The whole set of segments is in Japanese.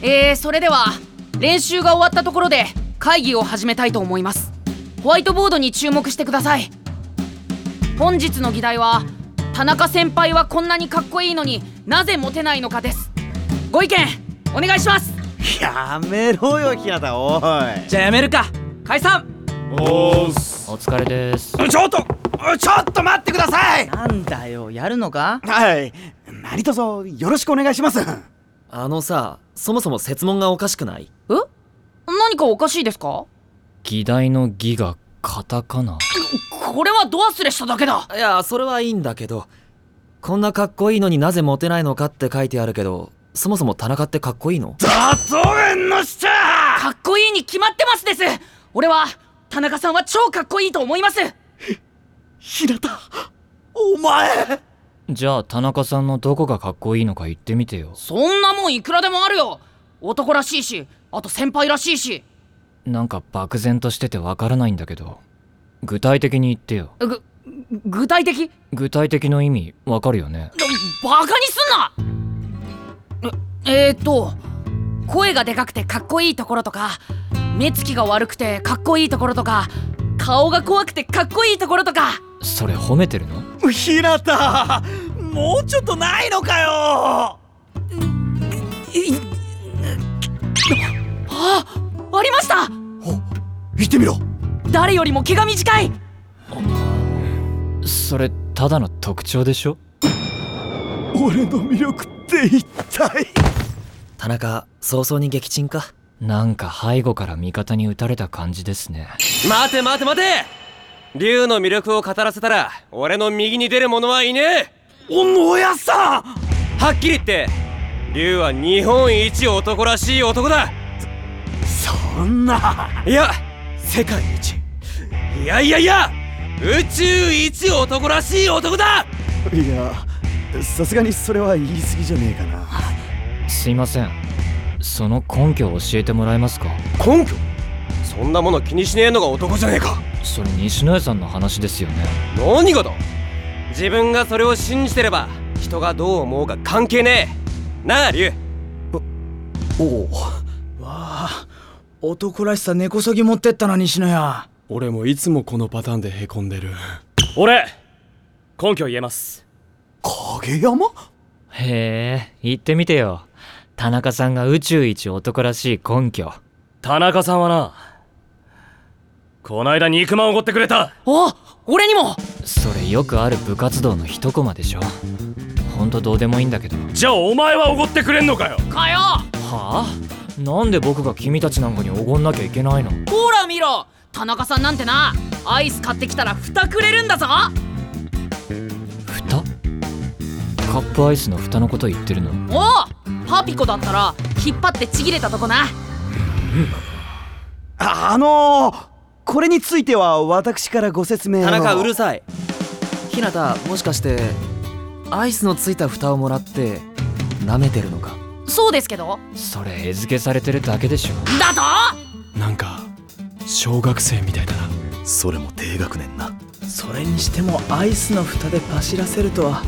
えー、それでは練習が終わったところで会議を始めたいと思います。ホワイトボードに注目してください。本日の議題は田中先輩はこんなにかっこいいのになぜモテないのかです。ご意見お願いします。やめろよ日向おい。じゃあやめるか。解散。おーす。お疲れです。ちょっとちょっと待ってください。なんだよやるのか？はい。何卒よろしくお願いします。あのさそもそも設問がおかしくない？え？何かおかしいですか？議題の議がカタカナ。これはド忘れしただけだ。いやそれはいいんだけどこんなかっこいいのになぜモテないのかって書いてあるけどそもそも田中ってかっこいいの？だと縁の下かっこいいに決まってますです。俺は田中さんは超かっこいいと思います。日向お前じゃあ田中さんのどこがかっこいいのか言ってみてよ。そんなもんいくらでもあるよ。男らしいしあと先輩らしいし。なんか漠然としててわからないんだけど。具体的に言ってよ。ぐ具体的？具体的の意味わかるよね。バカにすんな！ええー、っと声がでかくてかっこいいところとか目つきが悪くてかっこいいところとか顔が怖くてかっこいいところとか。それ褒めてるの？日向もうちょっとないのかよ。あありました。言ってみろ。誰よりも毛が短い。それただの特徴でしょ？俺の魅力って一体？田中早々に撃沈か。なんか背後から味方に撃たれた感じですね。待て待て待て竜の魅力を語らせたら俺の右に出る者はいねえ。おのやさ！んはっきり言って竜は日本一男らしい男だ。そんな。いや世界一。いやいやいや宇宙一男らしい男だ。いやさすがにそれは言い過ぎじゃねえかな。すいません。その根拠を教えてもらえますか？根拠？そんなもの気にしねえのが男じゃねえかそれ西野屋さんの話ですよね。何がだ？自分がそれを信じてれば人がどう思うか関係ねえ。なあ竜おおわあ男らしさ根こそぎ持ってったな西野屋俺もいつもこのパターンでへこんでる。俺根拠言えます。影山？へえ言ってみてよ。田中さんが宇宙一男らしい根拠。田中さんはなこないだ肉まんおごってくれた。あ俺にも。それよくある部活動の一コマでしょ。ほんとどうでもいいんだけど。じゃあお前はおごってくれんのかよ。かよ。はあ？なんで僕が君たちなんかにおごんなきゃいけないの？ほら見ろ。田中さんなんてなアイス買ってきたら蓋くれるんだぞ。蓋？カップアイスの蓋のこと言ってるの？おおパピコだったら引っ張ってちぎれたとこな。ああのー、これについては私からご説明を。田中うるさい。ひなたもしかしてアイスのついた蓋をもらって舐めてるのか？そうですけど。それ餌付けされてるだけでしょ。だと？なんか小学生みたいだな。それも低学年な。それにしてもアイスの蓋でパシらせるとは。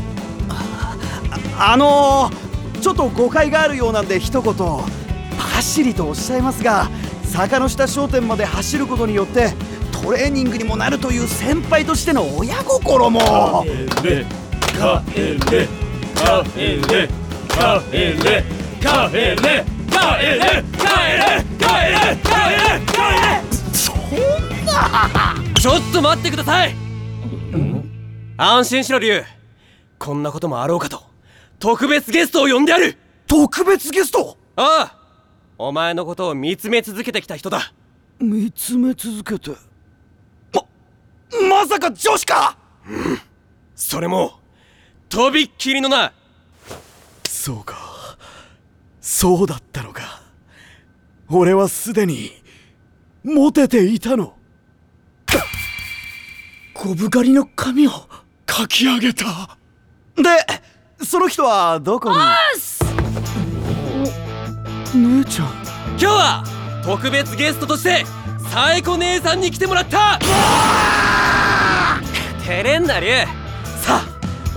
あのー、ちょっと誤解があるようなんで一言走りとおっしゃいますが坂の下商店まで走ることによってトレーニングにもなるという先輩としての親心も。レカエレカエレカエレカエレカエレカエレカエレカエレカエレカエレ。そんなちょっと待ってください。安心しろ竜こんなこともあろうかと。特別ゲストを呼んである。特別ゲスト？ああお前のことを見つめ続けてきた人だ。見つめ続けて。ままさか女子か？それもとびっきりのな。そうか。そうだったのか。俺はすでにモテていたの。小ぶりの髪を書き上げた。でその人はどこに？姉ちゃん。今日は特別ゲストとしてサエコ姉さんに来てもらった。照れんな竜さあ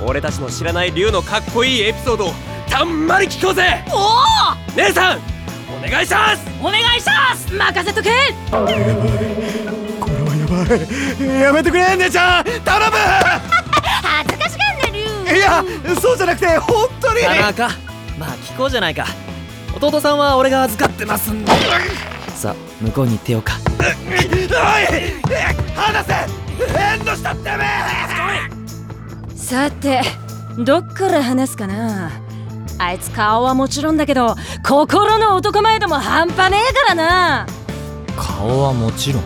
俺たちの知らない竜のかっこいいエピソードをたんまり聞こうぜ。おお姉さんお願いします。お願いします！任せとけ！これはやばい。やめてくれ姉ちゃん。頼 恥ずかしがんなるむいやそうじゃなくて本当に。田中まあ聞こうじゃないか弟さんは俺が預かってますんで。さあ向こうに行ってようか。おい離せ。遠慮したってめえ。さてどっから話すかな。あいつ顔はもちろんだけど心の男前度も半端ねえからな。顔はもちろん。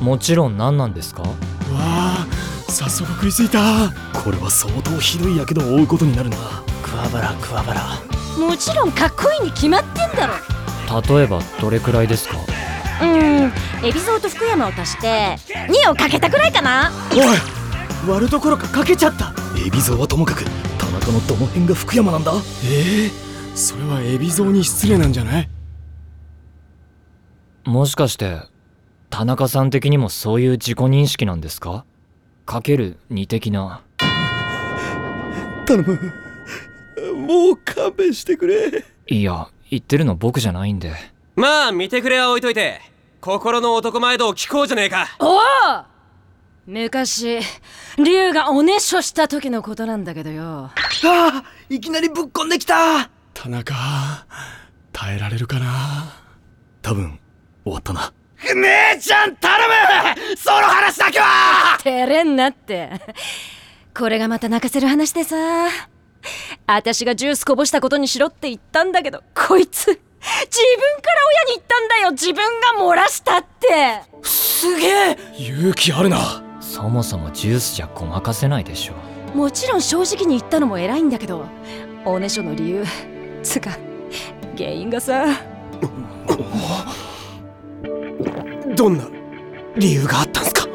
もちろん何なんですか？わあ早速食いついた。これは相当ひどいやけどを負うことになるな。桑原桑原もちろんかっこいいに決まってんだろ。例えばどれくらいですか？うーん海老蔵と福山を足して2をかけたくらいかな。おい割るところかかけちゃった。海老蔵はともかく田中のどの辺が福山なんだ？ええそれは海老蔵に失礼なんじゃない？もしかして田中さん的にもそういう自己認識なんですか？かける2的な。頼むもう勘弁してくれ。いや言ってるの僕じゃないんで。まあ見てくれは置いといて。心の男前度を聞こうじゃねえか。おお!昔龍がおねしょした時のことなんだけどよ。ああいきなりぶっこんできた。田中耐えられるかな?多分終わったな姉ちゃん頼む!その話だけは!照れんなって。これがまた泣かせる話でさ私がジュースこぼしたことにしろって言ったんだけどこいつ自分から親に言ったんだよ自分が漏らしたって。すげえ。勇気あるな。そもそもジュースじゃごまかせないでしょ。もちろん正直に言ったのも偉いんだけどおねしょの理由つか原因がさ。どんな理由があったんすか？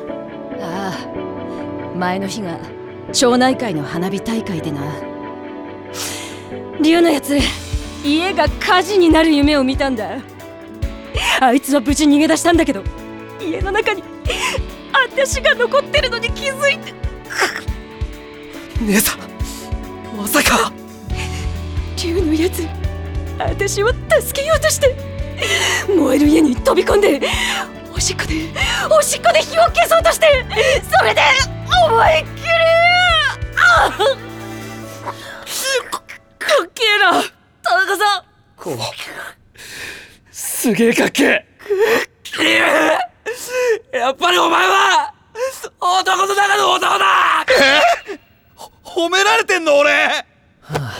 ああ前の日が町内会の花火大会でな龍のやつ。家が火事になる夢を見たんだ。あいつは無事逃げ出したんだけど。家の中に私が残ってるのに気づいて。姉さんまさか。龍のやつ私を助けようとして燃える家に飛び込んでおしっこでおしっこで火を消そうとしてすげえかっけえ。やっぱりお前は男の中の男だ。褒められてんの俺。田中さん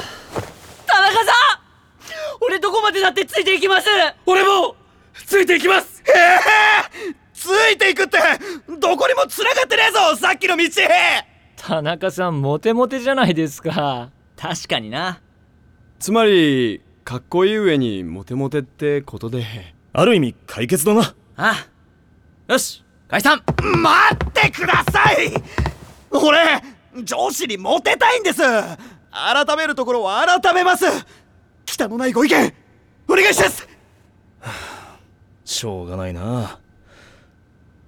俺どこまでだってついていきます。俺もついていきます。ついていくってどこにも繋がってねえぞさっきの道。田中さんモテモテじゃないですか。確かにな。つまりかっこいい上にモテモテってことで。ある意味解決だな。ああ。よし解散。待ってください。俺上司にモテたいんです。改めるところは改めます。汚のないご意見お願いします。しょうがないな。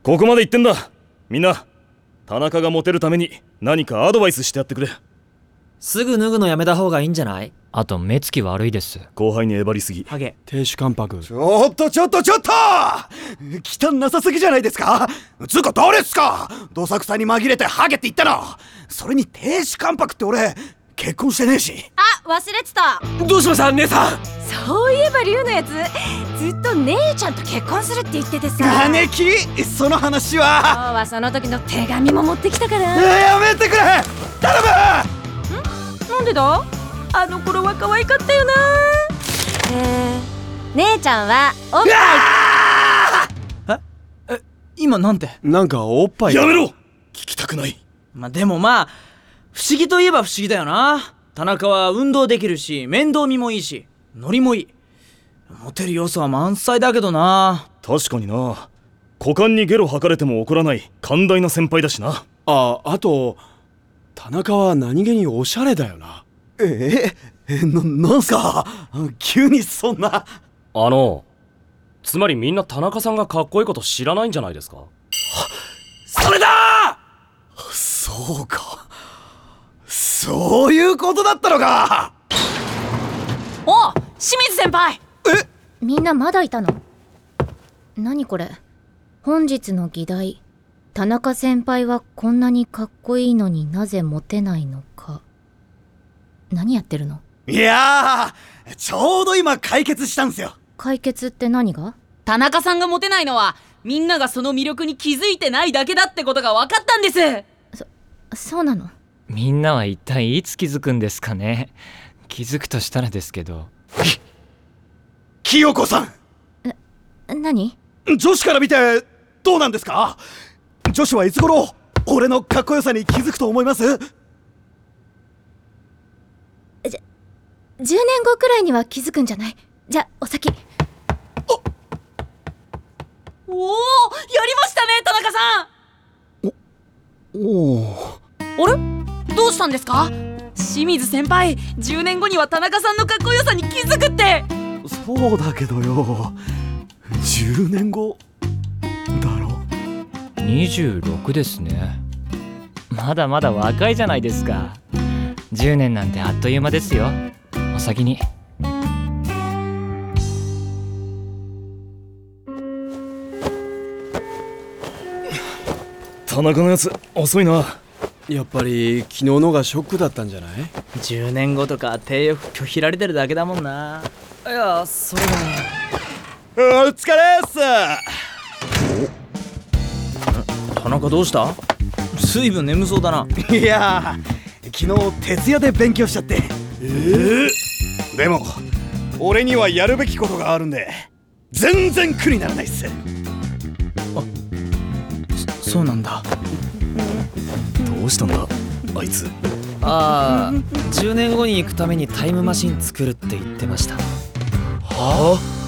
ここまで言ってんだ。みんな田中がモテるために何かアドバイスしてやってくれすぐ脱ぐのやめた方がいいんじゃない？あと目つき悪いです。後輩にえばりすぎ。ハゲ。亭主関白。ちょっとちょっとちょっと！汚なさすぎじゃないですか？つうか誰っすか？どさくさに紛れてハゲって言ったの！それに亭主関白って俺結婚してねえし。あ忘れてた。どうしました？姉さん。そういえば龍のやつ。ずっと姉ちゃんと結婚するって言っててさ。姉貴その話今は日はその時の手紙も持ってきたから。やめてむなんでだ？あの頃は可愛かったよな。えー、姉ちゃんはおっぱい。今なんて？なんかおっぱい。やめろ！聞きたくない。まあでもまあ不思議といえば不思議だよな。田中は運動できるし面倒見もいいしノリもいい。モテる要素は満載だけどな。確かにな。股間にゲロ吐かれても怒らない寛大な先輩だしな。ああと田中は何気におしゃれだよな。ええななんすか？急にそんな。あのつまりみんな田中さんがかっこいいこと知らないんじゃないですか？それだ！そうか。そういうことだったのか！お清水先輩。みんなまだいたの？何これ？本日の議題田中先輩はこんなにかっこいいのになぜモテないのか。何やってるの？いやーちょうど今解決したんすよ。解決って何が？田中さんがモテないのはみんながその魅力に気づいてないだけだってことが分かったんです。そうなの？みんなは一体いつ気づくんですかね？気づくとしたらですけど。清子さん。何？女子から見てどうなんですか？女子はいつ頃俺のかっこよさに気づくと思います？10年後くらいには気づくんじゃない？じゃお先。おおやりましたね田中さん。おおあれ？どうしたんですか？清水先輩10年後には田中さんのかっこよさに気づくって。そうだけどよ。10年後？26ですね。まだまだ若いじゃないですか。10年なんてあっという間ですよ。お先に。田中のやつ遅いな。やっぱり昨日のがショックだったんじゃない？10年後とか定欲拒否られてるだけだもんな。いやそれはお疲れっす田中どうした？随分眠そうだな。いやー昨日徹夜で勉強しちゃって。ええでも俺にはやるべきことがあるんで全然苦にならないっす。そうなんだ。どうしたんだ？あいつ。ああ10年後に行くためにタイムマシン作るって言ってました。はあ？